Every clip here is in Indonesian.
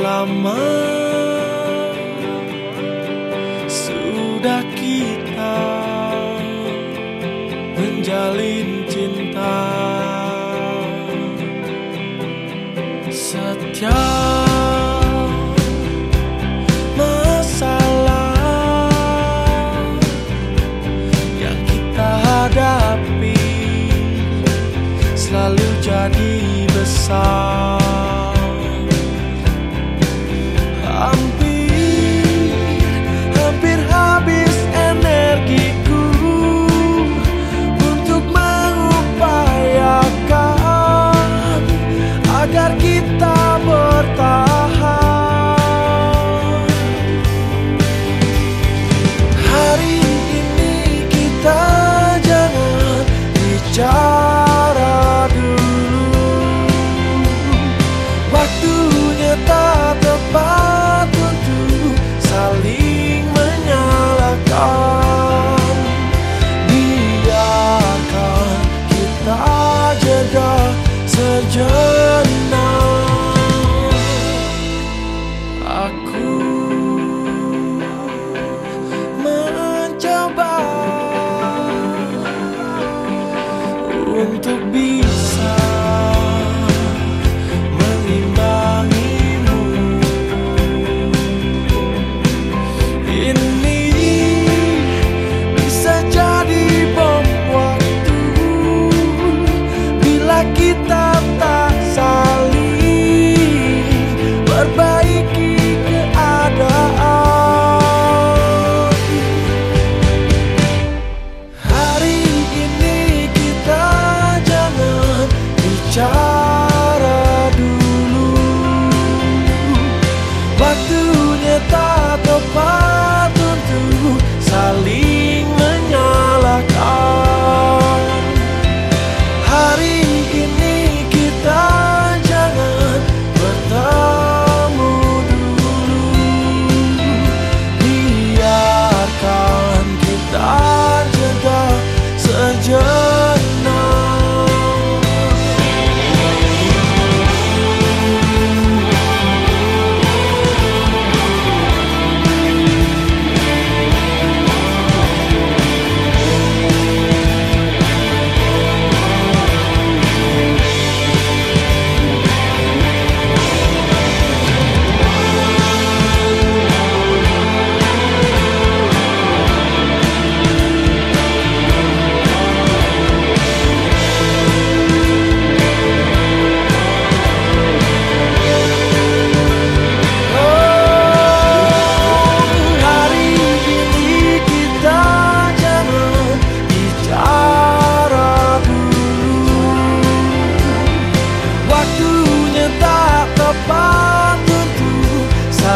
lama sudah kita menjalin cinta setia. selalu jadi besar Ang.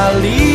ali.